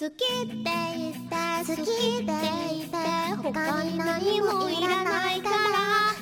好きって言って好きって言って他に何もいらないから。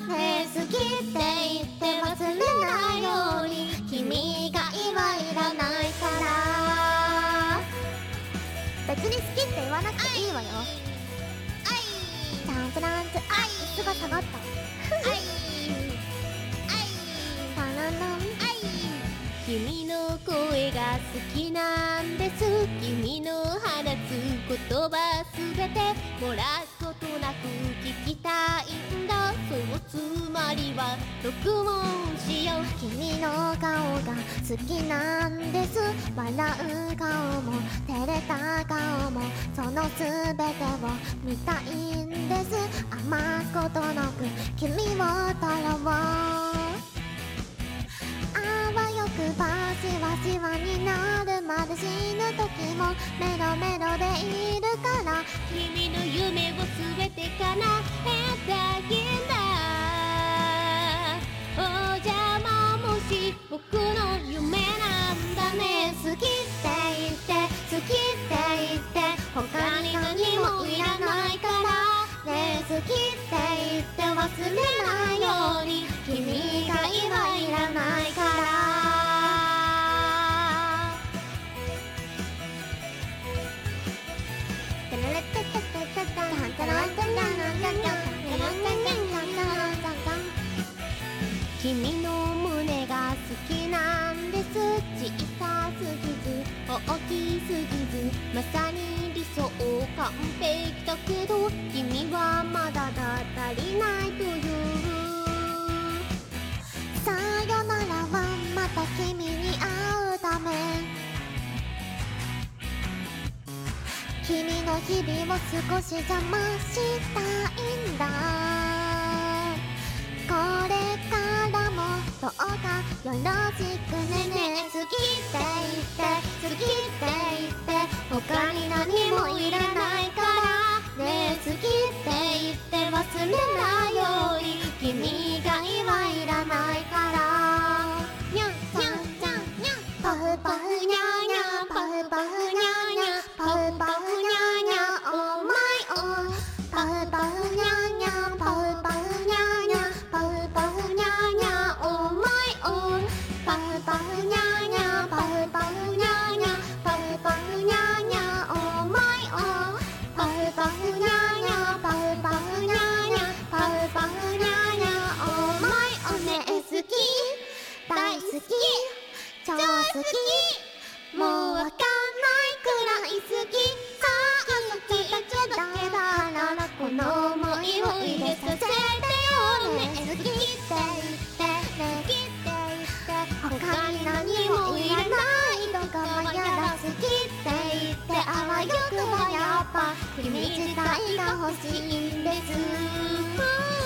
声が好きなんです。君の放つ言葉すべて漏らすことなく聞きたいんだ。そのつまりは録音しよう。君の顔が好きなんです。笑う顔も照れた顔もその全てを見たいんです。余すことなく君を撮ろう時もメロメロでいるから。君の夢を全て叶えたいんだお邪魔もし僕の夢なんだね。好きって言って好きって言って他に何もいらないから。ね好きって言って忘れない大きすぎずまさに理想完璧だけど君はまだだ足りないという。さよならはまた君に会うため。君の日々を少し邪魔したいんだ。他に何もいらないからねえ好きって言って忘れないように君が今いらないから。にゃんにゃんにゃんにゃんパフパフにゃにゃパフパフ超好きもうわかんないくらい好きさああのちだけだけだらこの想いを入れさせてよね好きって言ってね好きって言って他に何もいらないとかはやだ好きって言ってあわよくばやっぱ君自体が欲しいんです